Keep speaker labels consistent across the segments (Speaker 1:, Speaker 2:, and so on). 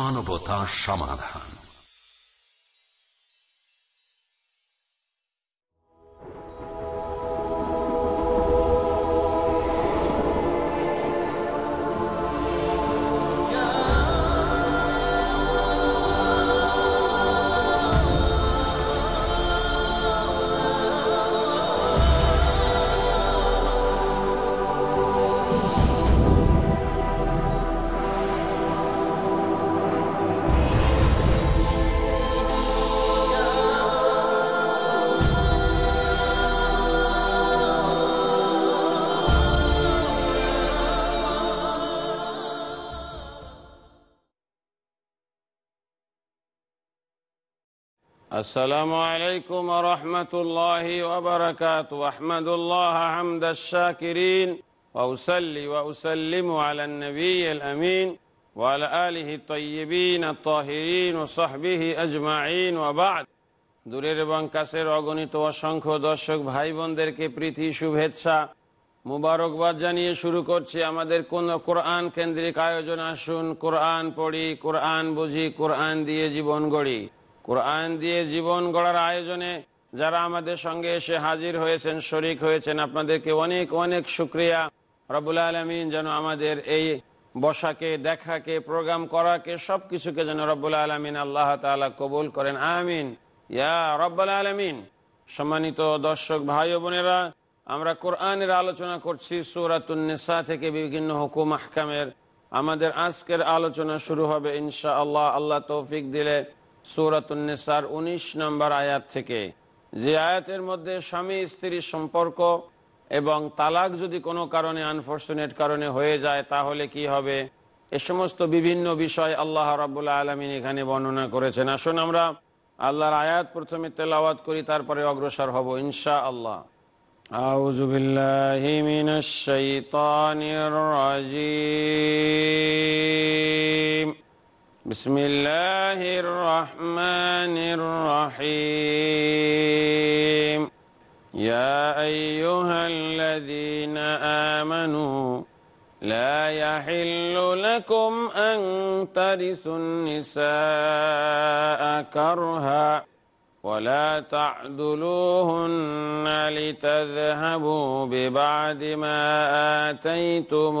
Speaker 1: মানবতা সমাধান।
Speaker 2: السلام عليكم ورحمة الله وبركاته أحمد الله حمد الشاكرين وأسلي وأسلم على النبي الأمين وعلى آله الطيبين الطاهرين وصحبه أجمعين وبعد দূরের এবং কাছের অগণিত অসংখ্য দর্শক ভাই বোনদেরকে প্রীতি শুভেচ্ছা মুবারকবাদ জানিয়ে শুরু করছি আমাদের কোন কোরআন কেন্দ্রিক আয়োজন আসুন কোরআন পড়ি কোরআন বুঝি কোরআন দিয়ে জীবন গড়ি কোরআন দিয়ে জীবন গড়ার আয়োজনে যারা আমাদের সঙ্গে এসে হাজির হয়েছেন, শরিক হয়েছেন, আপনাদেরকে অনেক অনেক শুক্রিয়া। রবুল আলমিন যেন আমাদের এই বসাকে, দেখাকে, প্রোগ্রাম করাকে সব কিছুকে যেন রব্বুল আলমিন আল্লাহ তালা কবুল করেন। আমিন। ইয়া রব্বুল আলমিন। সম্মানিত দর্শক ভাই বোনেরা, আমরা কোরআনের আলোচনা করছি সুরাতুন্নেসা থেকে বিভিন্ন হুকুম, আহকামের। আমাদের আজকের আলোচনা শুরু হবে ইনশা আল্লাহ আল্লাহ তৌফিক দিলে সৌরাতুন্নেসার ১৯ নম্বর আয়াত থেকে যে আয়াতের মধ্যে স্বামী স্ত্রীর সম্পর্ক এবং তালাক যদি কোনো কারণে আনফর্চুনেট কারণে হয়ে যায় তাহলে কি হবে এ সমস্ত বিভিন্ন বিষয় আল্লাহ রাবুল্লাহ আলমিন এখানে বর্ণনা করেছেন আসুন আমরা আল্লাহর আয়াত প্রথমে তেলাওয়াত করি তারপরে অগ্রসর হব ইনশা আল্লাহ أعوذ بالله من الشيطان الرجيم بسم الله الرحمن الرحيم. يا أيها الذين آمنوا لا يحل لكم أن ترثوا النساء كرها ولا تعدلوهن لتذهبوا ببعد ما آتيتموهن.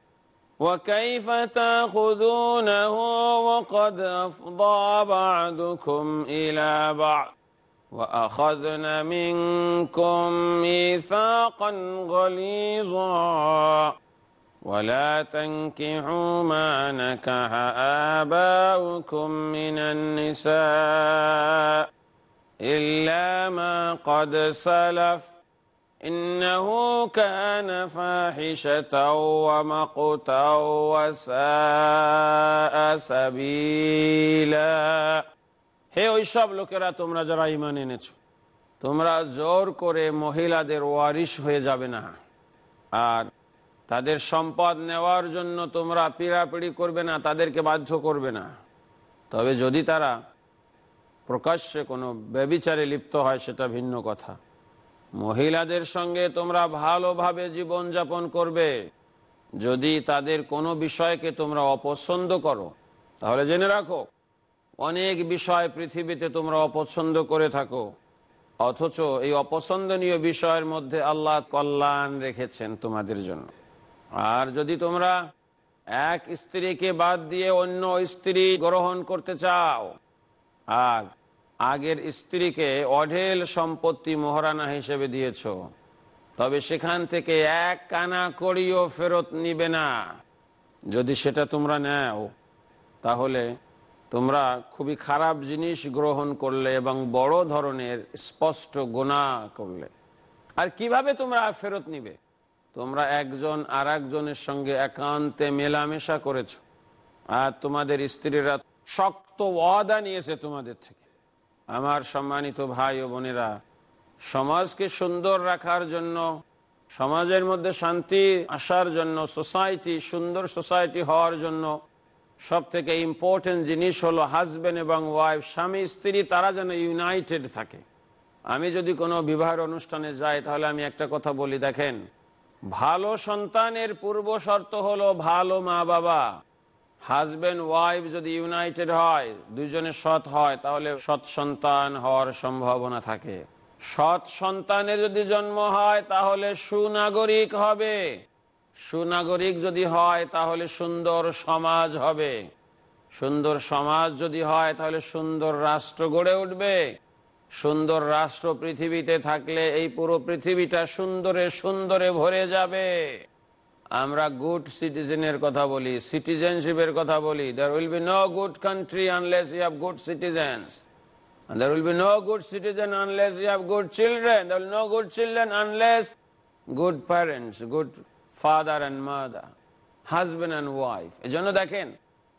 Speaker 2: وكيف تأخذونه وقد أفضى بعضكم إلى بعض وأخذن منكم ميثاقا غليظا ولا تنكحوا ما نكح آباؤكم من النساء إلا ما قد سلف إنه كان فاحشة ومقتا وساء سبيلا হে ওইসব লোকেরা তোমরা যারা ইমান এনেছো তোমরা জোর করে মহিলাদের ওয়ারিশ হয়ে যাবে না আর তাদের সম্পদ নেওয়ার জন্য তোমরা পিড়াপিড়ি করবে না তাদেরকে বাধ্য করবে না তবে যদি তারা প্রকাশ্যে কোনো ব্যবিচারে লিপ্ত হয় সেটা ভিন্ন কথা মহিলাদের সঙ্গে তোমরা ভালোভাবে জীবনযাপন করবে। যদি তাদের কোনো বিষয়কে তোমরা অপছন্দ করো, তাহলে জেনে রাখো, অনেক বিষয় পৃথিবীতে তোমরা অপছন্দ করে থাকো। অথচ এই অপছন্দনীয় বিষয়ের মধ্যে আল্লাহ কল্যাণ রেখেছেন তোমাদের জন্য। আর যদি তোমরা এক স্ত্রীকে বাদ দিয়ে অন্য স্ত্রী গ্রহণ করতে চাও, আর আগের স্ত্রীকে অঢেল সম্পত্তি মহারানা হিসেবে দিয়েছ। তবে সেখান থেকে এক কানা করিও ফেরত নিবে না। যদি সেটা তোমরা নেও, তাহলে তোমরা খুবই খারাপ জিনিস গ্রহণ করলে এবং বড় ধরনের স্পষ্ট গোনা করলে। আর কীভাবে তোমরা ফেরত নিবে? তোমরা একজন আর একজনের সঙ্গে একান্তে মেলামেশা করেছ। আর তোমাদের স্ত্রীরা শক্ত ওয়াদা নিয়েছে তোমাদের থেকে। আমার সম্মানিত ভাই ও বোনেরা, সমাজকে সুন্দর রাখার জন্য, সমাজের মধ্যে শান্তি আসার জন্য, সোসাইটি, সুন্দর সোসাইটি হওয়ার জন্য সব থেকে ইম্পর্টেন্ট জিনিস হলো হাজব্যান্ড এবং ওয়াইফ স্বামী, স্ত্রী, তারা যেন ইউনাইটেড থাকে। আমি যদি কোনো বিবাহের অনুষ্ঠানে যাই, তাহলে আমি একটা কথা বলি, দেখেন, ভালো সন্তানের পূর্ব শর্ত হলো ভালো মা বাবা হাজব্যান্ড ওয়াইফ যদি ইউনাইটেড হয় দুজনে সৎ হয়, তাহলে সৎ সন্তান হওয়ার সম্ভাবনা থাকে। সৎ সন্তানের যদি জন্ম হয়, তাহলে সুনাগরিক হবে। সুনাগরিক যদি হয়, তাহলে সুন্দর সমাজ হবে। সুন্দর সমাজ যদি হয়, তাহলে সুন্দর রাষ্ট্র গড়ে উঠবে। সুন্দর রাষ্ট্র পৃথিবীতে থাকলে এই পুরো পৃথিবীটা সুন্দরে সুন্দরে ভরে যাবে। আমরা গুড সিটিজেনের কথা বলি সিটিজেনশিপের কথা বলি। There will be no good country unless you have good citizens there will be no good citizen unless you have good children there will no good children unless good parents good father and mother husband and wife এই জন্য দেখেন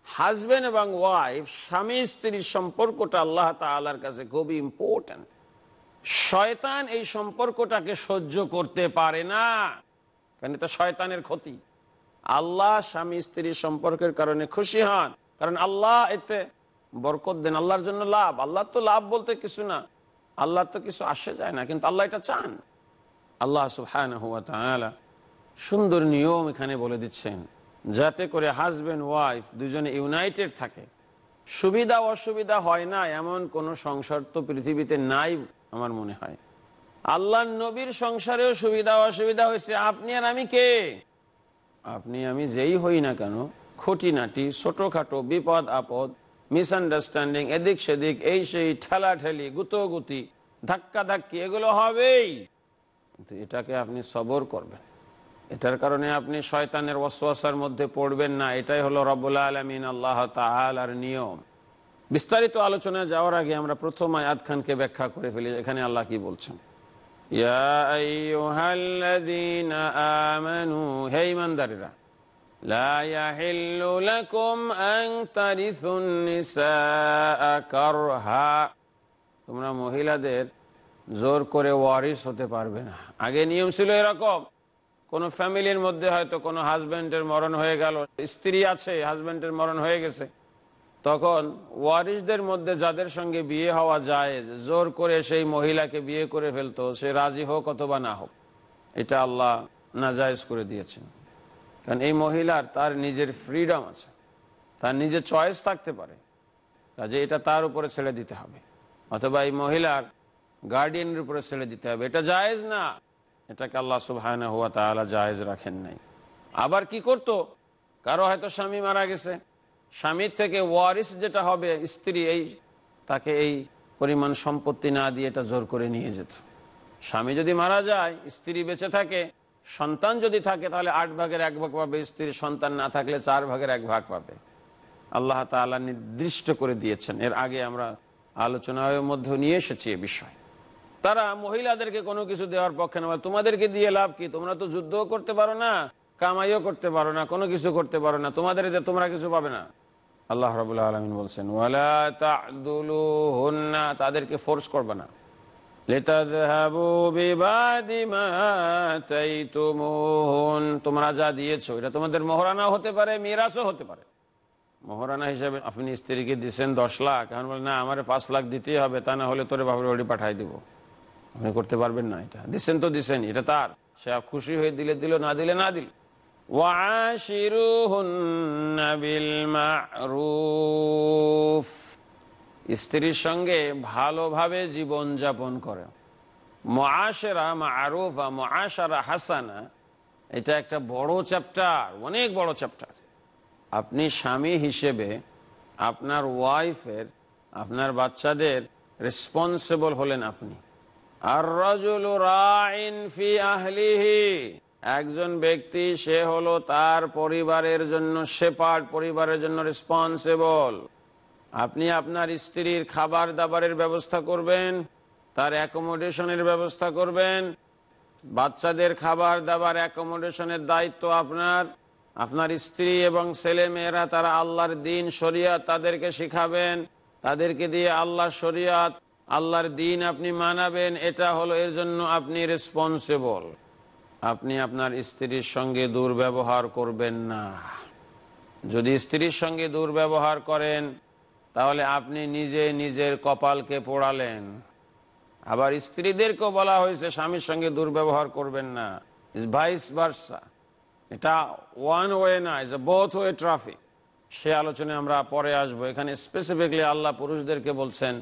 Speaker 2: husband এবং wife স্বামী স্ত্রীর সম্পর্কটা আল্লাহ তাল্লাহার কাছে খুবই important শয়তান এই সম্পর্কটাকে সহ্য করতে পারে না। কারণ এটা শয়তানের ক্ষতি। আল্লাহ স্বামী স্ত্রীর সম্পর্কের কারণে খুশি হন। কারণ আল্লাহ এতে বরকত দেন, আল্লাহর জন্য লাভ। আল্লাহ তো লাভ বলতে কিছু না। আল্লাহ তো কিছু আসে যায় না, কিন্তু আল্লাহ এটা চান। আল্লাহ সুহান সুন্দর নিয়ম এখানে বলে দিচ্ছেন, যাতে করে হাজবেন্ড ওয়াইফ দুজনে ইউনাইটেড থাকে। সুবিধা, অসুবিধা হয় না, এমন কোন সংসার তো পৃথিবীতে নাই আমার মনে হয়। আল্লাহ নবীর সংসারেও সুবিধা অসুবিধা হয়েছে। আপনি আর আমি কে? আপনি, আমি যেই হই না কেন, খুঁটিনাটি, ছোটখাটো বিপদ, আপদ মিসআন্ডারস্ট্যান্ডিং এদিক সেদিক, এই সেই ঠেলাঠেলি, গুতোগুতি ধাক্কা ধাক্কি এগুলো হবেই। এটাকে আপনি সবর করবেন। এটার কারণে আপনি শয়তানের ওয়াসওয়াসার মধ্যে পড়বেন না। এটাই হলো রব্বুল আলমিন, আল্লাহ তালার নিয়ম। বিস্তারিত আলোচনায় যাওয়ার আগে আমরা প্রথম আয়াত খানকে ব্যাখ্যা করে ফেলি, এখানে আল্লাহ কি বলছেন? ইয়া আইয়ুহাল্লাযীনা আমানু হে ঈমানদারেরা لا يحل لكم أن ترثوا النساء كرها তোমরা মহিলাদের জোর করে ওয়ারিস হতে পারবে না আগে নিয়ম ছিল এরকম কোন ফ্যামিলির মধ্যে হয়তো কোনো হাজবেন্ডের মরণ হয়ে গেল স্ত্রী আছে হাজবেন্ডের মরণ হয়ে গেছে তখন ওয়ারিসদের মধ্যে যাদের সঙ্গে বিয়ে হওয়া যায়, জোর করে সেই মহিলাকে বিয়ে করে ফেলতো, সে রাজি হোক অথবা না হোক। এটা আল্লাহ নাজায়জ করে দিয়েছেন। কারণ এই মহিলার তার নিজের ফ্রিডম আছে। তার নিজের চয়েস থাকতে পারে। কাজে এটা তার উপরে ছেড়ে দিতে হবে। অথবা এই মহিলার গার্ডিয়ানের উপরে ছেড়ে দিতে হবে। এটা জায়েজ না। এটাকে আল্লাহ সুবাহ হুয়া তালা জায়েজ রাখেন নাই। আবার কি করত? কারও হয়তো স্বামী মারা গেছে। স্বামীর থেকে ওয়ারিস যেটা হবে, স্ত্রী এই, তাকে এই পরিমাণ সম্পত্তি না দিয়ে এটা জোর করে নিয়ে যেত। স্বামী যদি মারা যায়, স্ত্রী বেঁচে থাকে, সন্তান যদি থাকে, তাহলে আট ভাগের এক ভাগ পাবে, স্ত্রীর সন্তান না থাকলে চার ভাগের এক ভাগ পাবে। আল্লাহ তালা নির্দিষ্ট করে দিয়েছেন। এর আগে আমরা আলোচনার মধ্যে নিয়ে এসেছি এ বিষয়। তারা মহিলাদেরকে কোনো কিছু দেওয়ার পক্ষে না তোমাদেরকে দিয়ে লাভ কি? তোমরা তো যুদ্ধও করতে পারো না, কামাইও করতে পারো না, কোনো কিছু করতে পারো না, তোমাদের তোমরা কিছু পাবে না। আল্লাহ রাবুল্লাহ আলমিন বলছেন, ওয়ালা তাদুলুহুন্না, তাদেরকে ফোর্স করবে না। তোমরা যা দিয়েছ, এটা তোমাদের মহারানা হতে পারে মিরাসও হতে পারে। মহারানা হিসাবে আপনি স্ত্রীকে দিচ্ছেন দশ লাখ, এখন বলেন না, আমার পাঁচ লাখ দিতেই হবে, তা না হলে তোরে বাপের বাড়ি পাঠাই দিব। আপনি করতে পারবেন না এটা। দিচ্ছেন তো দিচ্ছেন এটা তার। সে খুশি হয়ে দিলে দিল, না দিলে না দিল। স্ত্রীর সঙ্গে ভালোভাবে জীবন যাপন করে। হাসানা, এটা একটা বড় চ্যাপ্টার, অনেক বড় চ্যাপ্টার। আপনি স্বামী হিসেবে আপনার ওয়াইফের, আপনার বাচ্চাদের রেসপন্সিবল হলেন আপনি। আর রাজুল রায় ফি একজন ব্যক্তি, সে হলো তার পরিবারের জন্য সেপার্ট পরিবারের জন্য রেসপন্সিবল আপনি আপনার স্ত্রীর খাবার দাবারের ব্যবস্থা করবেন, তার অ্যাকোমোডেশনের ব্যবস্থা করবেন, বাচ্চাদের খাবার দাবার অ্যাকোমোডেশনের দায়িত্ব আপনার আপনার স্ত্রী এবং ছেলে মেয়েরা তারা আল্লাহর দিন, শরিয়াত তাদেরকে শিখাবেন, তাদেরকে দিয়ে আল্লাহ শরিয়াত, আল্লাহর দিন আপনি মানাবেন, এটা হলো এর জন্য আপনি রেসপন্সিবল আপনি আপনার স্ত্রীর সঙ্গে দুর্ব্যবহার করবেন না। যদি স্ত্রীর সঙ্গে দুর্ব্যবহার করেন, তাহলে আপনি নিজে নিজের কপালকে পোড়ালেন। আবার স্ত্রীদেরকেও বলা হয়েছে, স্বামীর সঙ্গে দুর্ব্যবহার করবেন না। ইস ভাইস ভার্সা এটা ওয়ান ওয়ে না ইস বোথ ওয়ে ট্রাফিক সে আলোচনায় আমরা পরে আসব। এখানে স্পেসিফিকলি আল্লাহ পুরুষদেরকে বলছেন,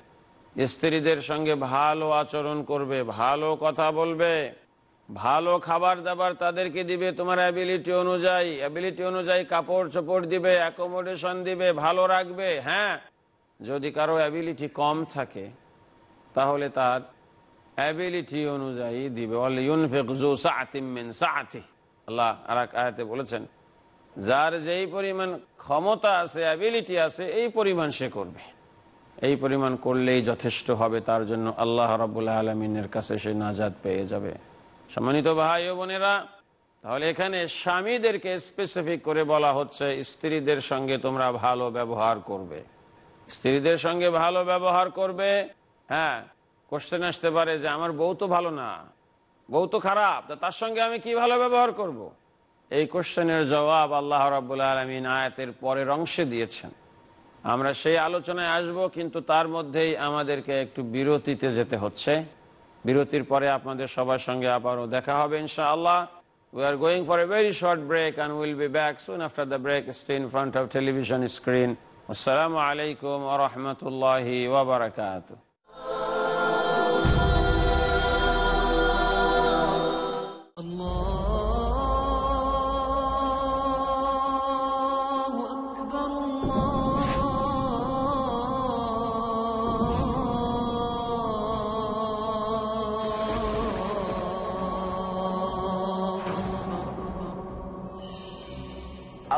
Speaker 2: স্ত্রীদের সঙ্গে ভালো আচরণ করবে, ভালো কথা বলবে। ভালো খাবার দাবার তাদেরকে দিবে, তোমার অ্যাবিলিটি অনুযায়ী অ্যাবিলিটি অনুযায়ী কাপড় চোপড় দিবে অ্যাকোমোডেশন দিবে, ভালো রাখবে হ্যাঁ? যদি কারও অ্যাবিলিটি কম থাকে, তাহলে তার অ্যাবিলিটি অনুযায়ী দিবে। আল্লাহ আর এক আয়াতে বলেছেন, যার যেই পরিমাণ ক্ষমতা আছে অ্যাবিলিটি আছে, এই পরিমাণ সে করবে। এই পরিমাণ করলেই যথেষ্ট হবে, তার জন্য আল্লাহ রাবুল্লাহ আলমিনের কাছে সে নাজাদ পেয়ে যাবে। সম্মানিত ভাই ও বোনেরা, তাহলে এখানে স্বামীদেরকে স্পেসিফিক করে বলা হচ্ছে, স্ত্রীদের সঙ্গে তোমরা ভালো ব্যবহার করবে। স্ত্রীদের সঙ্গে ভালো ব্যবহার করবে হ্যাঁ কোশ্চেন আসতে পারে যে আমার বউ তো ভালো না, বউ তো খারাপ তার সঙ্গে আমি কি ভালো ব্যবহার করব। এই কোশ্চেনের জবাব আল্লাহ রাবুল আলমিন আয়াতের পরের অংশে দিয়েছেন। আমরা সেই আলোচনায় আসব, কিন্তু তার মধ্যেই আমাদেরকে একটু বিরতিতে যেতে হচ্ছে। বিরতির পরে আপনাদের সবার সঙ্গে আবারও দেখা হবে ইনশাআল্লাহ We are going for a very short break and we'll be back soon after the break. Stay in front of television screen. Wassalamu alaikum wa rahmatullahi wa barakatuh.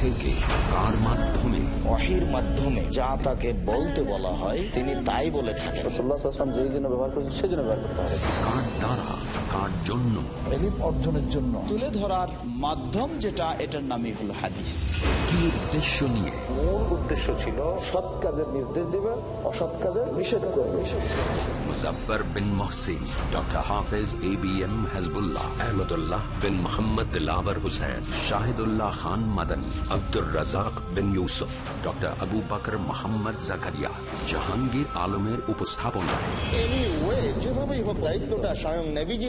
Speaker 1: থেকে কার মাধ্যমে?
Speaker 3: অহির মাধ্যমে যা তাকে বলতে বলা হয় তিনি তাই বলে থাকেন।
Speaker 4: যেই জন্য ব্যবহার করছেন সেই জন্য ব্যবহার করতে হবে।
Speaker 1: কার দ্বারা? কার জন্য।
Speaker 3: অর্জনের জন্য। তুলে ধরার মাধ্যম যেটা এটার নামই হলো হাদিস।
Speaker 1: কি উদ্দেশ্য নিয়ে?
Speaker 4: মূল উদ্দেশ্য ছিল সৎ কাজের নির্দেশ দিবে অসৎ কাজের নিষেধ করবে
Speaker 1: Muzaffar bin Mohsin doctor Hafez A B M Hajbullah Ahmadullah bin Mohammad Dilabar Hussain Shahidullah Khan Madani Abdur Razzak bin Yusuf doctor Abu Bakr Mohammad Zakaria Jahangir আলমের উপস্থাপনায়।
Speaker 5: Anyway, যেভাবেই হোক দায়িত্বটা স্বয়ং নেভিজি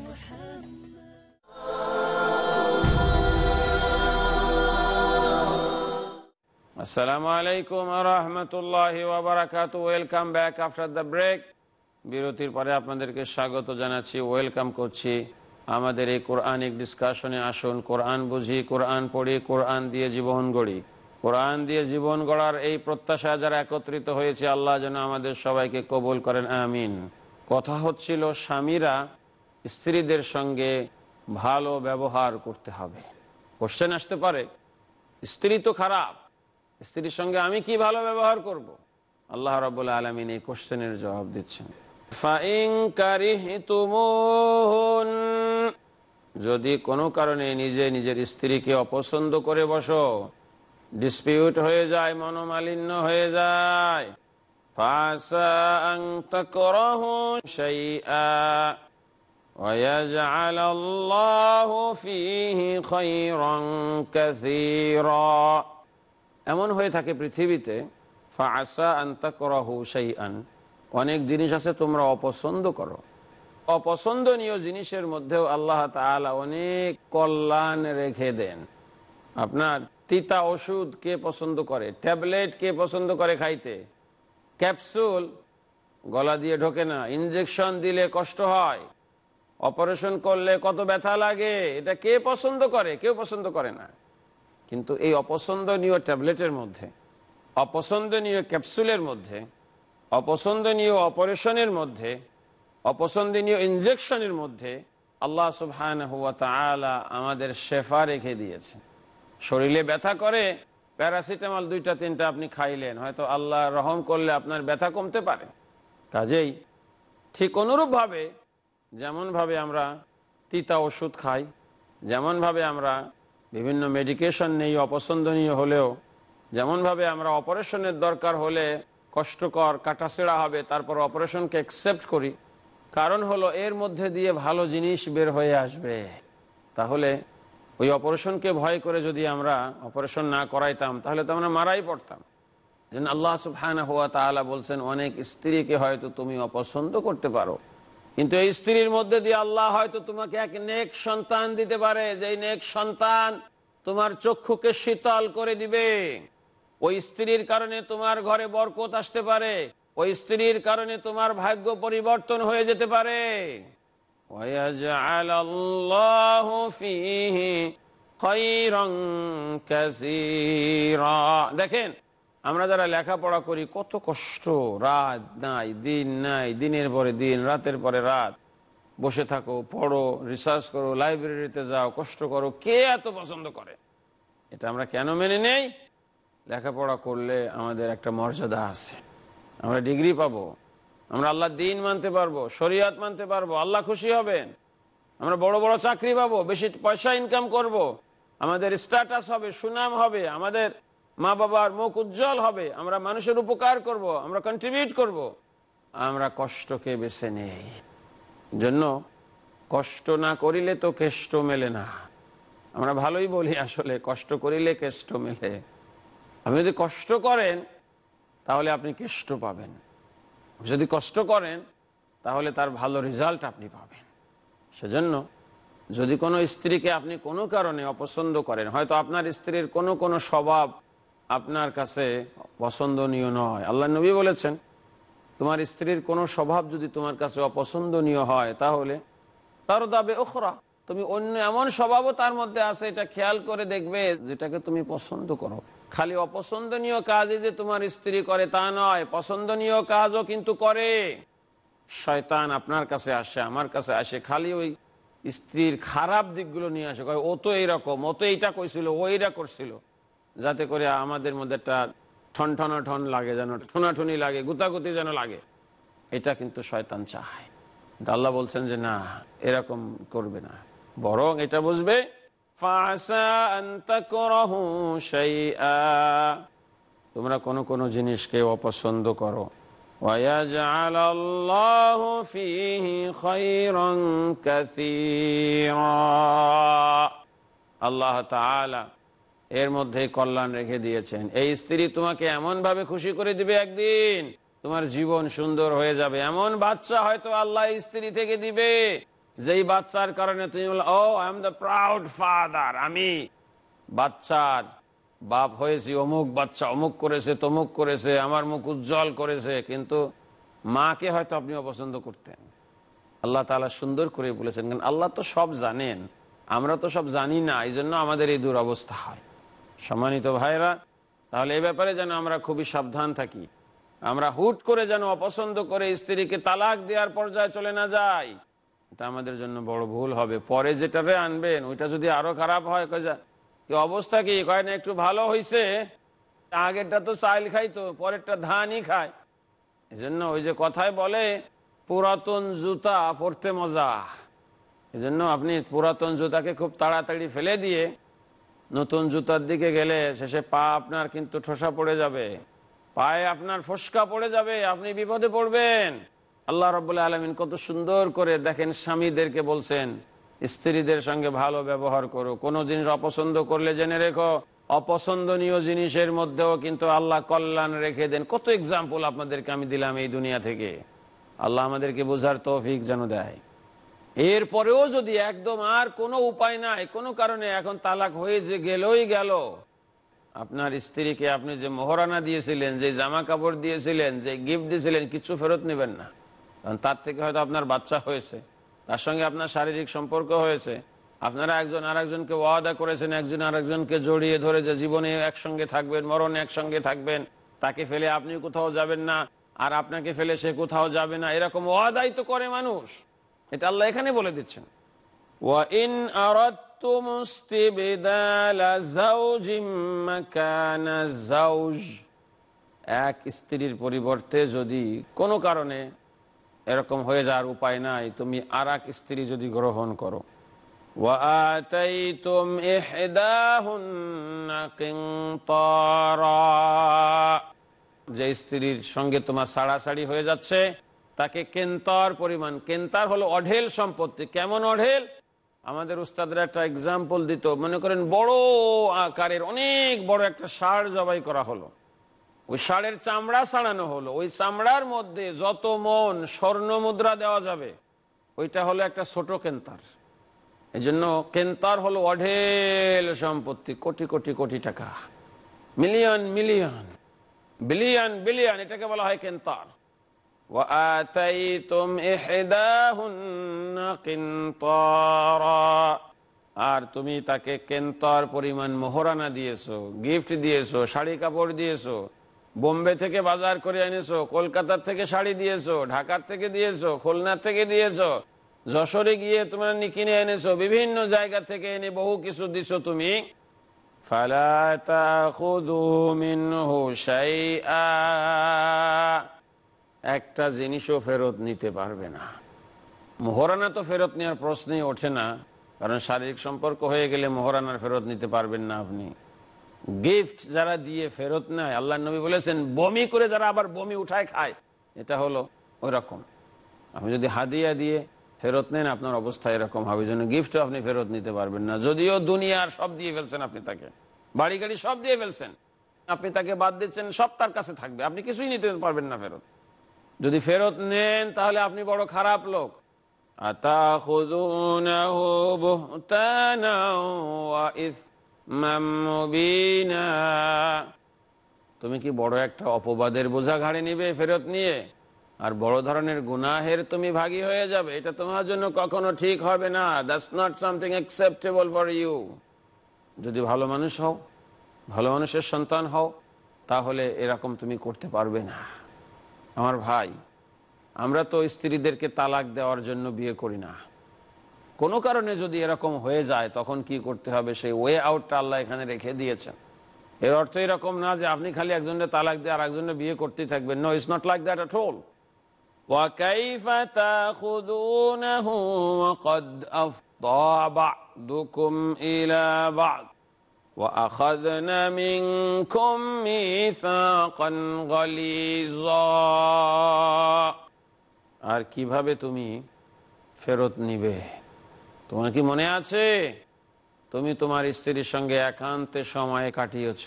Speaker 2: আসসালামু আলাইকুম রহমতুল্লাহ ওবরাকাত welcome back after the break বিরতির পরে আপনাদেরকে স্বাগত জানাচ্ছি ওয়েলকাম করছি। আমাদের এই কোরআনিক ডিসকাশনে আসুন, কোরআন বুঝি, কোরআন পড়ি, কোরআন দিয়ে জীবন গড়ি। কোরআন দিয়ে জীবন গড়ার এই প্রত্যাশা যারা একত্রিত হয়েছে, আল্লাহ যেন আমাদের সবাইকে কবুল করেন, আমিন। কথা হচ্ছিল, স্বামীরা স্ত্রীদের সঙ্গে ভালো ব্যবহার করতে হবে। কোশ্চেন আসতে পারে, স্ত্রী তো খারাপ স্ত্রীর সঙ্গে আমি কি ভালো ব্যবহার করব। আল্লাহ রবুল আলমিন এই কোশ্চেনের জবাব দিচ্ছেন। যদি কোনো কারণে নিজে নিজের স্ত্রীকে অপছন্দ করে বসো ডিসপিউট হয়ে যায়, মনোমালিন্য হয়ে যায়। এমন হয়ে থাকে পৃথিবীতে ফাসা আন্তাকরাহু শাইআন, অনেক জিনিস আছে তোমরা অপছন্দ করো। অপছন্দনীয় জিনিসের মধ্যেও আল্লাহ তাআলা অনেক কল্যাণ রেখে দেন। আপনার তিতা ওষুধ কে পছন্দ করে? ট্যাবলেট কে পছন্দ করে খাইতে? ক্যাপসুল? গলা দিয়ে ঢোকে না, ইনজেকশন দিলে কষ্ট হয়। অপারেশন করলে কত ব্যথা লাগে? এটা কে পছন্দ করে? কেউ পছন্দ করে না। কিন্তু এই অপছন্দনীয় ট্যাবলেটের মধ্যে, অপছন্দনীয় ক্যাপসুলের মধ্যে, অপছন্দনীয় অপারেশনের মধ্যে, অপছন্দনীয় ইনজেকশনের মধ্যে আল্লাহ সুবহান হুয়া তালা আমাদের শেফা রেখে দিয়েছে। শরীরে ব্যথা করে, প্যারাসিটামল দুইটা, তিনটা আপনি খাইলেন, হয়তো আল্লাহ রহম করলে আপনার ব্যথা কমতে পারে। কাজেই ঠিক অনুরূপভাবে যেমনভাবে আমরা তিতা ওষুধ খাই, যেমনভাবে আমরা বিভিন্ন মেডিকেশন নেই, অপছন্দনীয় হলেও, যেমনভাবে আমরা অপারেশনের দরকার হলে কষ্টকর কাটাছেড়া হবে, তারপর অপারেশনকে অ্যাকসেপ্ট করি, কারণ হলো এর মধ্যে দিয়ে ভালো জিনিস বের হয়ে আসবে। তাহলে ওই অপারেশনকে ভয় করে যদি আমরা অপারেশন না করাইতাম, তাহলে তো আমরা মারাই পড়তাম। যেন আল্লাহ সুফহান হুয়া তালা বলছেন, অনেক স্ত্রীকে হয়তো তুমি অপছন্দ করতে পারো। কিন্তু এই স্ত্রীর মধ্যে দিয়ে আল্লাহ হয়তো তোমাকে এক নেক সন্তান দিতে পারে যে নেক সন্তান তোমার চক্ষুকে শীতল করে দিবে। ওই স্ত্রীর কারণে তোমার ঘরে বরকত আসতে পারে, ওই স্ত্রীর কারণে তোমার ভাগ্য পরিবর্তন হয়ে যেতে পারে। দেখেন আমরা যারা লেখাপড়া করি, কত কষ্ট। রাত নাই, দিন নাই, দিনের পরে দিন, রাতের পরে রাত। বসে থাকো, পড়ো রিসার্চ করো লাইব্রেরিতে যাও, কষ্ট করো, কে এত পছন্দ করে? এটা আমরা কেন মেনে নেই? লেখাপড়া করলে আমাদের একটা মর্যাদা আছে। আমরা ডিগ্রি পাবো। আমরা আল্লাহ দিন মানতে পারব, শরিয়াত মানতে পারব, আল্লাহ খুশি হবেন। আমরা বড় বড় চাকরি পাবো, বেশি পয়সা ইনকাম করব। আমাদের স্ট্যাটাস হবে, সুনাম হবে, আমাদের মা বাবার মুখ উজ্জ্বল হবে, আমরা মানুষের উপকার করব। আমরা কন্ট্রিবিউট করব। আমরা কষ্টকে বেছে নেই জন্য কষ্ট না করিলে তো কেষ্ট মেলে না আমরা ভালোই বলি আসলে, কষ্ট করিলে কেষ্ট মেলে আপনি যদি কষ্ট করেন, তাহলে আপনি কেষ্ট পাবেন যদি কষ্ট করেন, তাহলে তার ভালো রেজাল্ট আপনি পাবেন সেজন্য যদি কোনো স্ত্রীকে আপনি কোনো কারণে অপছন্দ করেন, হয়তো আপনার স্ত্রীর কোনো কোনো স্বভাব আপনার কাছে পছন্দনীয় নয়। আল্লাহ নবী বলেছেন, তোমার স্ত্রীর কোনো স্বভাব যদি তোমার কাছে অপছন্দনীয় হয়, তাহলে তার দাবে ওখরা তুমি অন্য এমন স্বভাবও তার মধ্যে আছে, এটা খেয়াল করে দেখবে যেটাকে তুমি পছন্দ করো। খালি অপছন্দনীয় কাজে যে তোমার স্ত্রী করে তা নয়, পছন্দনীয় কাজও কিন্তু করে। শয়তান আপনার কাছে আসে, আমার কাছে আসে, খালি ওই স্ত্রীর খারাপ দিকগুলো নিয়ে আসে ও তো এইরকম, ও তো এইটা কইছিল, ও এইটা করছিল। যাতে করে আমাদের মধ্যে একটা ঠনঠনা ঠন লাগে যেন, ঠোনাঠুনি লাগে, গুতাগুতি যেন লাগে। এটা কিন্তু শয়তান চায়। দাল্লা বলছেন যে, না, এরকম করবে না। বরং এটা বুঝবে তোমরা কোনো কোনো জিনিসকে অপছন্দ করো। আল্লাহ এর মধ্যে কল্যাণ রেখে দিয়েছেন। এই স্ত্রী তোমাকে এমন ভাবে খুশি করে দিবে একদিন, তোমার জীবন সুন্দর হয়ে যাবে। এমন বাচ্চা হয়তো আল্লাহ স্ত্রী থেকে দিবে, যেই বাচ্চার কারণে তুমি ও I am the proud father আমি বাচ্চার বাপ হয়েছি, অমুক বাচ্চা, অমুক করেছে, তমুক করেছে, আমার মুখ উজ্জ্বল করেছে। কিন্তু মাকে হয়তো আপনি অপছন্দ করতেন। আল্লাহ তাআলা সুন্দর করে বলেছেন, কারণ আল্লাহ তো সব জানেন, আমরা তো সব জানি না এই জন্য আমাদের এই দুরবস্থা হয়। সম্মানিত ভাইরা তাহলে এই ব্যাপারে যেন আমরা খুবই সাবধান থাকি। আমরা হুট করে যেন অপছন্দ করে স্ত্রীকে তালাক দেওয়ার পর্যায়ে চলে না যাই। এটা আমাদের জন্য বড় ভুল হবে। পরে যেটারে আনবেন, ওইটা যদি আরও খারাপ হয় যা, কি অবস্থা কি? কয়, না, একটু ভালো হয়েছে আগেরটা তো চাইল খাইতো, পরেরটা ধানই খায়। এই জন্য ওই যে কথায় বলে, পুরাতন জুতা পরতে মজা। এই জন্য আপনি পুরাতন জুতাকে খুব তাড়াতাড়ি ফেলে দিয়ে নতুন জুতার দিকে গেলে শেষে পা আপনার কিন্তু ঠোসা পড়ে যাবে। পায়ে আপনার ফসকা পড়ে যাবে, আপনি বিপদে পড়বেন। আল্লাহ রবাহ আলমিন কত সুন্দর করে দেখেন স্বামীদেরকে বলছেন, স্ত্রীদের সঙ্গে ভালো ব্যবহার করো, কোনো জিনিস অপছন্দ করলে জেনে রেখো। অপছন্দনীয় জিনিসের মধ্যেও কিন্তু আল্লাহ কল্যাণ রেখে দেন। কত এক্সাম্পল আপনাদেরকে আমি দিলাম এই দুনিয়া থেকে। আল্লাহ আমাদেরকে বোঝার তৌফিক যেন দেয়। এরপরেও যদি একদম আর কোনো উপায় নাই, কোনো কারণে এখন তালাক হয়ে যে গেলই গেল, আপনার স্ত্রীকে আপনি যে মোহরানা দিয়েছিলেন, যে জামা কাপড় দিয়েছিলেন, যে গিফট দিয়েছিলেন, কিছু ফেরত নেবেন না। কারণ তার থেকে হয়তো আপনার বাচ্চা হয়েছে, তার সঙ্গে আপনার শারীরিক সম্পর্ক হয়েছে। আপনারা একজন আর একজনকে ওয়াদা করেছেন, একজন আর একজনকে জড়িয়ে ধরে যে জীবনে একসঙ্গে থাকবেন, মরণে একসঙ্গে থাকবেন, তাকে ফেলে আপনি কোথাও যাবেন না, আর আপনাকে ফেলে সে কোথাও যাবে না। এরকম ওয়াদাই তো করে মানুষ। এটা আল্লাহ এখানে বলে দিচ্ছেন। এক স্ত্রীর পরিবর্তে যদি কোনো কারণে এরকম হয়ে যাওয়ার উপায় নাই, তুমি আর এক স্ত্রী যদি গ্রহণ করো। যে স্ত্রীর সঙ্গে তোমার সাড়াসাড়ি হয়ে যাচ্ছে তাকে কেন্তার পরিমাণ, কেন্তার হলো অঢেল সম্পত্তি। কেমন অঢেল? আমাদের উস্তাদরা একটা এক্সাম্পল দিত। মনে করেন বড় আকারের, অনেক বড় একটা ষাঁড় জবাই করা হলো। ওই ষাঁড়ের চামড়া ছাড়ানো হলো। ওই চামড়ার মধ্যে যত মন স্বর্ণ মুদ্রা দেওয়া যাবে, ওইটা হলো একটা ছোট কেন্তার। এই জন্য কেন্তার হলো অঢেল সম্পত্তি, কোটি কোটি কোটি টাকা। মিলিয়ন মিলিয়ন, বিলিয়ন বিলিয়ন, এটাকে বলা হয় কেন্তার। وآتيتم إحداهن قنطارا আর তুমি তাকে কেন্তর পরিমাণ মোহরানা দিয়েছো গিফট দিয়েছো শাড়ি কাপড় দিয়েছো বোম্বে থেকে বাজার করে এনেছো কলকাতার থেকে শাড়ি দিয়েছো ঢাকার থেকে দিয়েছো খুলনার থেকে দিয়েছো যশোরে গিয়ে তোমরা কিনে এনেছো বিভিন্ন জায়গা থেকে এনে বহু কিছু দিছো তুমি ফালা তাখুদু মিনহু শাইআ একটা জিনিসও ফেরত নিতে পারবে না। মোহরানা তো ফেরত নেওয়ার প্রশ্নই ওঠে না, কারণ শারীরিক সম্পর্ক হয়ে গেলে মোহরানার ফেরত নিতে পারবেন না আপনি। গিফট যারা দিয়ে ফেরত নেয়, আল্লাহ নবী বলেছেন, বমি করে যারা আবার বমি উঠায় খায়, এটা হলো ওই রকম আপনি যদি হাদিয়া দিয়ে ফেরত নেন, আপনার অবস্থা এরকম হবে জন্য গিফটও আপনি ফেরত নিতে পারবেন না। যদিও দুনিয়ার সব দিয়ে ফেলছেন আপনি তাকে বাড়ি গাড়ি সব দিয়ে ফেলছেন, আপনি তাকে বাদ দিচ্ছেন, সব তার কাছে থাকবে, আপনি কিছুই নিতে পারবেন না ফেরত। যদি ফেরত নেন, তাহলে আপনি বড় খারাপ লোক। তুমি কি বড় একটা অপবাদের বোঝা ঘাড়ে নিবে ফেরত নিয়ে? আর বড় ধরনের গুনাহের তুমি ভাগী হয়ে যাবে। এটা তোমার জন্য কখনো ঠিক হবে না। That's not something acceptable for you যদি ভালো মানুষ হও, ভালো মানুষের সন্তান হও, তাহলে এরকম তুমি করতে পারবে না। আমার ভাই আমরা তো স্ত্রীদেরকে তালাক দেওয়ার জন্য বিয়ে করি না কোনো কারণে যদি এরকম হয়ে যায় তখন কি করতে হবে সেই ওয়ে আউটটা আল্লাহ এখানে রেখে দিয়েছেন এর অর্থ এরকম না যে আপনি খালি একজনের তালাক দিয়ে আর একজনের বিয়ে করতেই থাকবেন no it's not like that at all وكيف تاخذونه وقد افضى بعضكم الى بعض واخذنا منكم ميثاقا غليظا আর কিভাবে তুমি ফেরত নিবে তোমার কি মনে আছে তুমি তোমার স্ত্রীর সঙ্গে একান্তে সময় কাটিয়েছ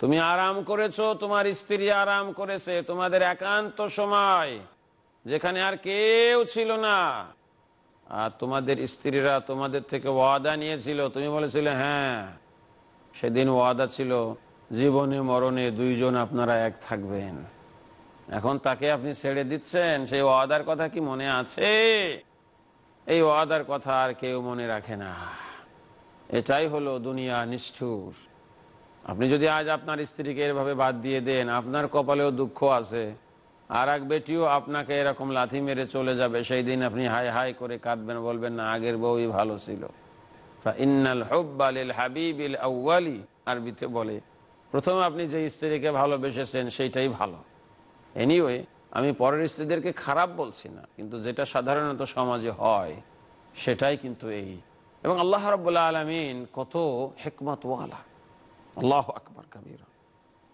Speaker 2: তুমি আরাম করেছো তোমার স্ত্রী আরাম করেছে তোমাদের একান্ত সময় যেখানে আর কেউ ছিল না আর তোমাদের স্ত্রীরা তোমাদের থেকে ওয়াদা নিয়েছিল তুমি বলেছিলে হ্যাঁ সেদিন ওয়াদা ছিল, জীবনে, মরণে দুইজন আপনারা এক থাকবেন। এখন তাকে আপনি ছেড়ে দিচ্ছেন, সেই ওয়াদার কথা কি মনে আছে? এই ওয়াদার কথা আর কেউ মনে রাখে না। এটাই হলো দুনিয়া নিষ্ঠুর। আপনি যদি আজ আপনার স্ত্রীকে এভাবে বাদ দিয়ে দেন, আপনার কপালেও দুঃখ আছে। আর এক বেটিও আপনাকে এরকম লাথি মেরে চলে যাবে, সেই দিন আপনি হাই হাই করে কাঁদবেন, বলবেন, না, আগের বউই ভালো ছিল। আরবিতে বলে, প্রথমে আপনি যে স্ত্রীকে ভালোবেসেছেন, সেইটাই ভালো। এনিওয়ে আমি পরের স্ত্রীদেরকে খারাপ বলছি না, কিন্তু যেটা সাধারণত সমাজে হয়, সেটাই কিন্তু এই। এবং আল্লাহ রব্বুল্লা আলমিন কত হেকমত ওয়ালা আল্লাহ আকবর কবির।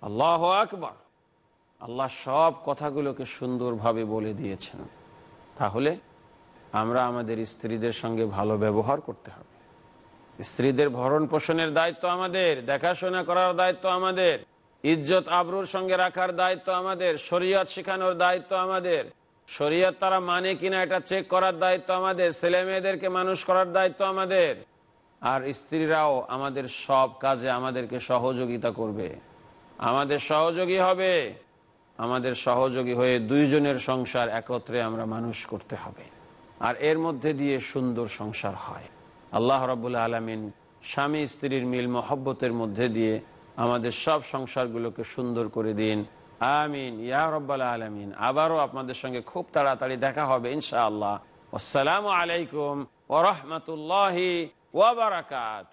Speaker 2: আল্লাহ আকবর। আল্লাহ সব কথাগুলোকে সুন্দরভাবে বলে দিয়েছেন। তাহলে আমরা আমাদের স্ত্রীদের সঙ্গে ভালো ব্যবহার করতে হবে। স্ত্রীদের ভরণ পোষণের দায়িত্ব আমাদের, দেখাশোনা করার দায়িত্ব আমাদের, ইজ্জত আবরুর সঙ্গে রাখার দায়িত্ব আমাদের, শরীয়ত শেখানোর দায়িত্ব আমাদের। শরীয়ত তারা মানে কিনা এটা চেক করার দায়িত্ব আমাদের, ছেলে মেয়েদেরকে মানুষ করার দায়িত্ব আমাদের। আর স্ত্রীরাও আমাদের সব কাজে আমাদেরকে সহযোগিতা করবে। আমাদের সহযোগী হবে। আমাদের সহযোগী হয়ে দুইজনের সংসার একত্রে আমরা মানুষ করতে হবে। আর এর মধ্যে দিয়ে সুন্দর সংসার হয়। আল্লাহ রবুল্লা আলমিন স্বামী, স্ত্রীর মিল, মহব্বতের মধ্যে দিয়ে আমাদের সব সংসারগুলোকে সুন্দর করে দিন। আমিন। ইয়া রব্বাল আলমিন। আবারও আপনাদের সঙ্গে খুব তাড়াতাড়ি দেখা হবে, ইনশাআল্লাহ। আসসালামু আলাইকুম ওরহমতুল্লাহি ওবরাকাত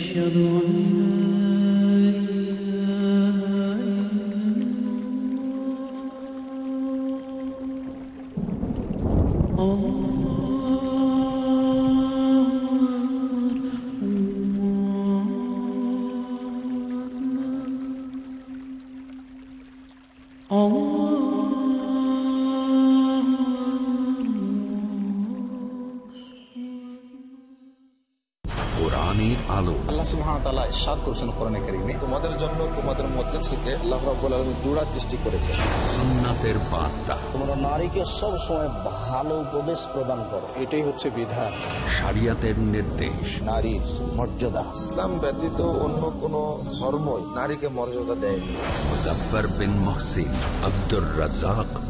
Speaker 6: أشهد أن
Speaker 4: আল্লাহ সুহামতাল্লাহ সাদ করছেন কোরআনে কারিমে। তোমাদের জন্য তোমাদের মধ্যে থেকে আল্লাহ রাব্বুল আলামিন জোড়া সৃষ্টি করেছেন।
Speaker 1: সুন্নাতের বার্তা।
Speaker 3: তোমরা নারীকে সব সময় ভালো উপদেশ প্রদান করো। এটাই হচ্ছে বিধান।
Speaker 1: শরিয়াতের নির্দেশ।
Speaker 5: নারীর মর্যাদা।
Speaker 4: ইসলাম ব্যতীত অন্য কোন ধর্মই নারীকে মর্যাদা দেয়নি।
Speaker 1: Muzaffar bin Mohsin Abdur Razzak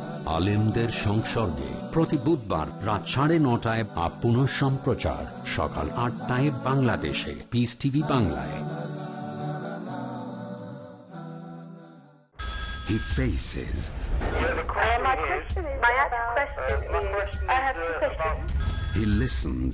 Speaker 1: আলেমদের সংসর্গে প্রতি বুধবার রাত সাড়ে নটায় বা পুনঃ সম্প্রচার সকাল আটটায় বাংলাদেশে পিস টিভি বাংলায় He faces,
Speaker 7: My question is, my question is, I have two questions.
Speaker 1: he listens,